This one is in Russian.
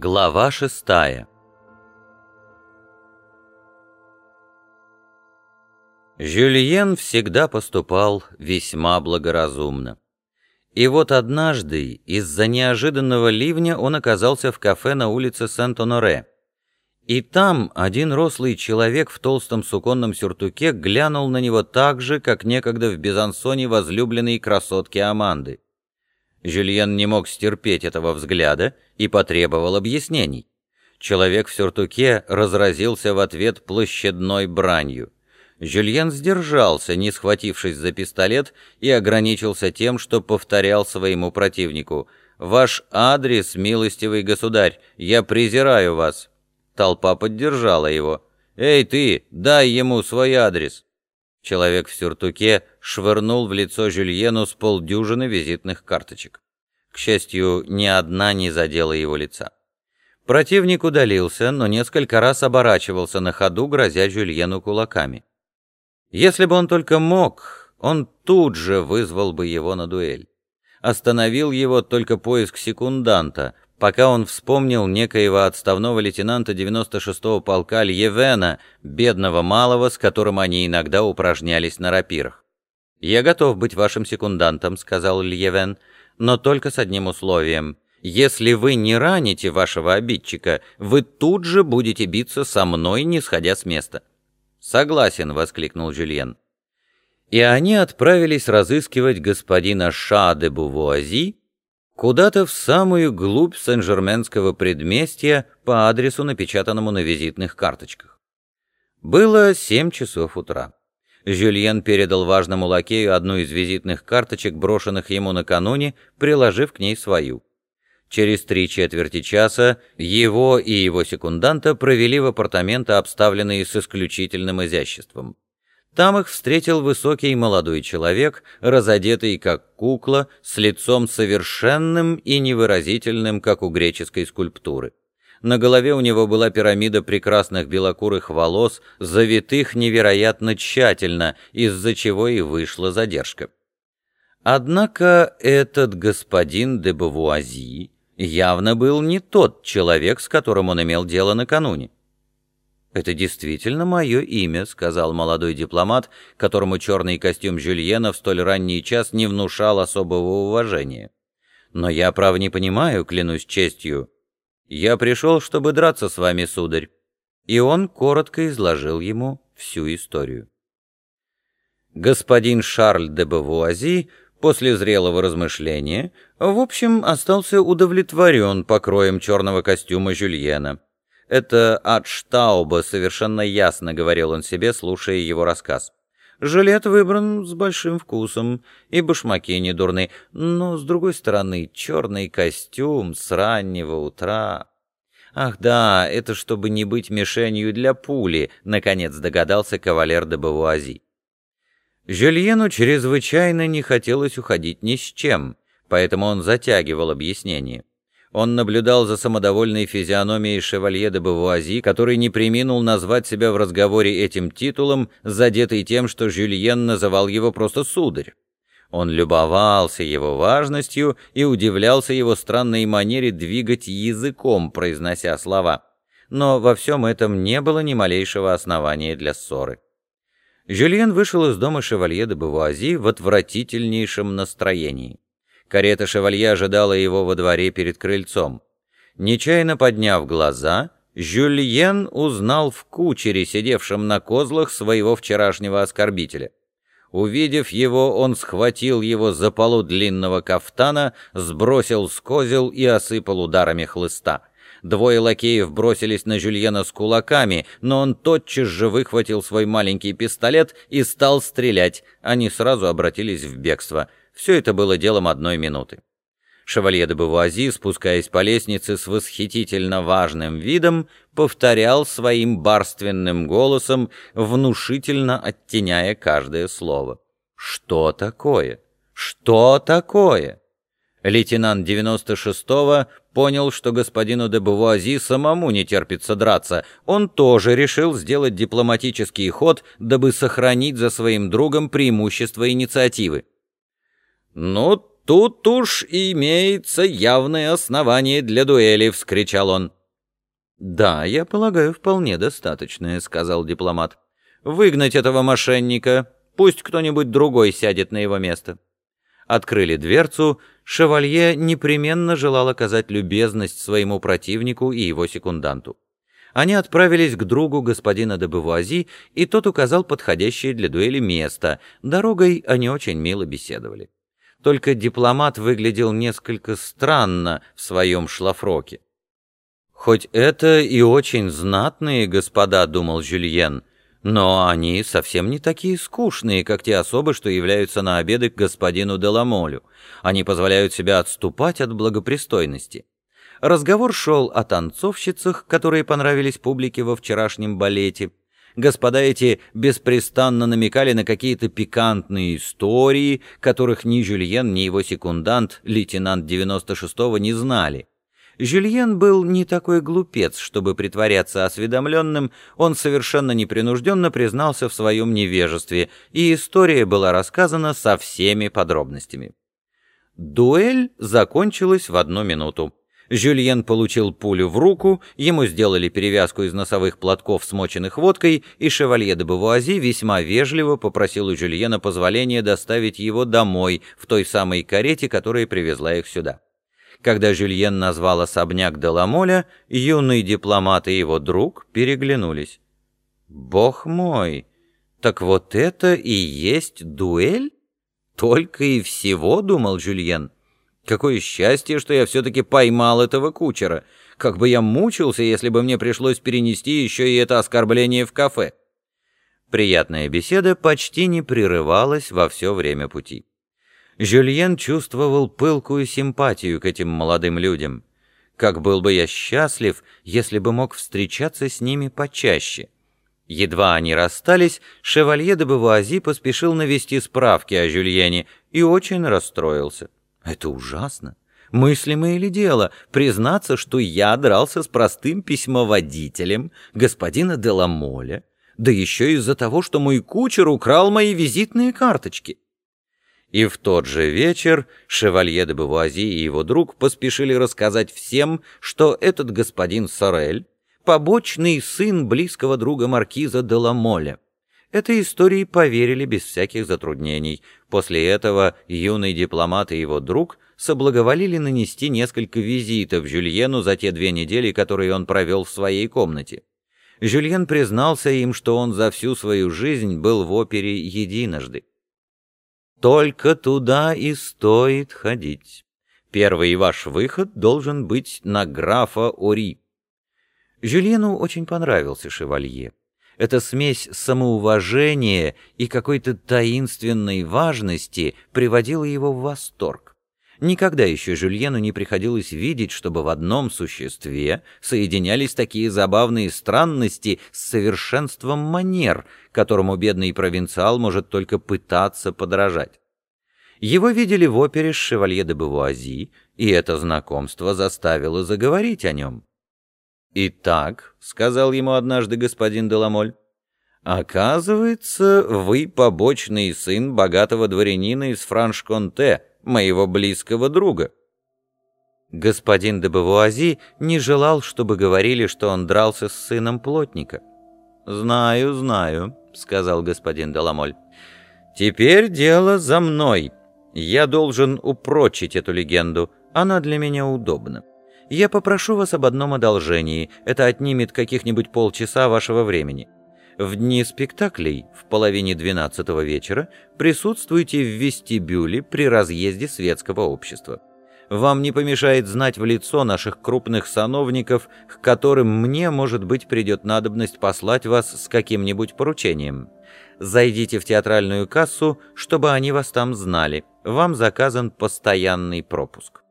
Глава шестая Жюльен всегда поступал весьма благоразумно. И вот однажды из-за неожиданного ливня он оказался в кафе на улице Сент-Оноре. И там один рослый человек в толстом суконном сюртуке глянул на него так же, как некогда в Безансоне возлюбленной красотки Аманды. Жюльен не мог стерпеть этого взгляда и потребовал объяснений. Человек в сюртуке разразился в ответ площадной бранью. Жюльен сдержался, не схватившись за пистолет, и ограничился тем, что повторял своему противнику «Ваш адрес, милостивый государь, я презираю вас». Толпа поддержала его. «Эй ты, дай ему свой адрес!» Человек в сюртуке швырнул в лицо Жюльену с полдюжины визитных карточек. К счастью, ни одна не задела его лица. Противник удалился, но несколько раз оборачивался на ходу, грозя Жюльену кулаками. Если бы он только мог, он тут же вызвал бы его на дуэль. Остановил его только поиск секунданта, пока он вспомнил некоего отставного лейтенанта 96-го полка Льевена, бедного малого, с которым они иногда упражнялись на рапирах. «Я готов быть вашим секундантом», — сказал Льевен, — «но только с одним условием. Если вы не раните вашего обидчика, вы тут же будете биться со мной, не сходя с места». «Согласен», — воскликнул Жюльен. И они отправились разыскивать господина Ша де Бувуази, куда-то в самую глубь Сен-Жерменского предместья по адресу, напечатанному на визитных карточках. Было семь часов утра. Жюльен передал важному лакею одну из визитных карточек, брошенных ему накануне, приложив к ней свою. Через три четверти часа его и его секунданта провели в апартаменты, обставленные с исключительным изяществом. Там их встретил высокий молодой человек, разодетый как кукла, с лицом совершенным и невыразительным, как у греческой скульптуры. На голове у него была пирамида прекрасных белокурых волос, завитых невероятно тщательно, из-за чего и вышла задержка. Однако этот господин де Бавуази явно был не тот человек, с которым он имел дело накануне. «Это действительно мое имя», — сказал молодой дипломат, которому черный костюм Жюльена в столь ранний час не внушал особого уважения. «Но я, прав не понимаю, клянусь честью. Я пришел, чтобы драться с вами, сударь». И он коротко изложил ему всю историю. Господин Шарль де Бавуази после зрелого размышления, в общем, остался удовлетворен покроем черного костюма Жюльена. Это от Штауба, совершенно ясно говорил он себе, слушая его рассказ. Жилет выбран с большим вкусом, и башмаки не дурны, но, с другой стороны, черный костюм с раннего утра... Ах да, это чтобы не быть мишенью для пули, наконец догадался кавалер де Бавуази. Жюльену чрезвычайно не хотелось уходить ни с чем, поэтому он затягивал объяснение. Он наблюдал за самодовольной физиономией шевалье де Бавуази, который не приминул назвать себя в разговоре этим титулом, задетый тем, что Жюльен называл его просто «сударь». Он любовался его важностью и удивлялся его странной манере двигать языком, произнося слова. Но во всем этом не было ни малейшего основания для ссоры. Жюльен вышел из дома шевалье де Бавуази в отвратительнейшем настроении. Карета шевалье ожидала его во дворе перед крыльцом. Нечаянно подняв глаза, Жюльен узнал в кучере, сидевшем на козлах, своего вчерашнего оскорбителя. Увидев его, он схватил его за полу длинного кафтана, сбросил с козел и осыпал ударами хлыста. Двое лакеев бросились на Жюльена с кулаками, но он тотчас же выхватил свой маленький пистолет и стал стрелять. Они сразу обратились в бегство. Все это было делом одной минуты. Шевалье де Бавуази, спускаясь по лестнице с восхитительно важным видом, повторял своим барственным голосом, внушительно оттеняя каждое слово. «Что такое? Что такое?» Лейтенант 96-го понял, что господину де Бавуази самому не терпится драться. Он тоже решил сделать дипломатический ход, дабы сохранить за своим другом преимущество инициативы. «Ну, «Тут уж имеется явное основание для дуэли!» — вскричал он. «Да, я полагаю, вполне достаточное», — сказал дипломат. «Выгнать этого мошенника, пусть кто-нибудь другой сядет на его место». Открыли дверцу, шевалье непременно желал оказать любезность своему противнику и его секунданту. Они отправились к другу господина де Бавуази, и тот указал подходящее для дуэли место. Дорогой они очень мило беседовали. Только дипломат выглядел несколько странно в своем шлафроке. «Хоть это и очень знатные господа», — думал Жюльен, «но они совсем не такие скучные, как те особы, что являются на обеды к господину Деламолю. Они позволяют себя отступать от благопристойности». Разговор шел о танцовщицах, которые понравились публике во вчерашнем балете. Господа эти беспрестанно намекали на какие-то пикантные истории, которых ни Жюльен, ни его секундант, лейтенант 96-го, не знали. Жюльен был не такой глупец, чтобы притворяться осведомленным, он совершенно непринужденно признался в своем невежестве, и история была рассказана со всеми подробностями. Дуэль закончилась в одну минуту. Жюльен получил пулю в руку, ему сделали перевязку из носовых платков, смоченных водкой, и шевалье де Бавуази весьма вежливо попросил у Жюльена позволения доставить его домой в той самой карете, которая привезла их сюда. Когда Жюльен назвал особняк Деламоля, юный дипломат и его друг переглянулись. «Бог мой! Так вот это и есть дуэль? Только и всего, — думал Жюльен. Какое счастье, что я все-таки поймал этого кучера. Как бы я мучился, если бы мне пришлось перенести еще и это оскорбление в кафе». Приятная беседа почти не прерывалась во все время пути. Жюльен чувствовал пылкую симпатию к этим молодым людям. Как был бы я счастлив, если бы мог встречаться с ними почаще. Едва они расстались, шевалье де Бавуази поспешил навести справки о Жюльене и очень расстроился. «Это ужасно. Мыслимое ли дело признаться, что я дрался с простым письмоводителем господина Деламоля, да еще из-за того, что мой кучер украл мои визитные карточки?» И в тот же вечер шевалье де Бавуази и его друг поспешили рассказать всем, что этот господин Сорель — побочный сын близкого друга маркиза де Ламоля. Этой истории поверили без всяких затруднений. После этого юный дипломат и его друг соблаговолили нанести несколько визитов Жюльену за те две недели, которые он провел в своей комнате. Жюльен признался им, что он за всю свою жизнь был в опере единожды. Только туда и стоит ходить. Первый ваш выход должен быть на графа Ори. Жюльену очень понравился шевалье. Эта смесь самоуважения и какой-то таинственной важности приводила его в восторг. Никогда еще Жюльену не приходилось видеть, чтобы в одном существе соединялись такие забавные странности с совершенством манер, которому бедный провинциал может только пытаться подражать. Его видели в опере с «Шевалье де Бавуази», и это знакомство заставило заговорить о нем. «Итак», — сказал ему однажды господин Деламоль, — «оказывается, вы побочный сын богатого дворянина из Франш-Конте, моего близкого друга». Господин де Бавуази не желал, чтобы говорили, что он дрался с сыном плотника. «Знаю, знаю», — сказал господин Деламоль. «Теперь дело за мной. Я должен упрочить эту легенду. Она для меня удобна. Я попрошу вас об одном одолжении. Это отнимет каких-нибудь полчаса вашего времени. В дни спектаклей в половине двенадцатого вечера присутствуйте в вестибюле при разъезде светского общества. Вам не помешает знать в лицо наших крупных сановников, к которым мне, может быть, придет надобность послать вас с каким-нибудь поручением. Зайдите в театральную кассу, чтобы они вас там знали. Вам заказан постоянный пропуск.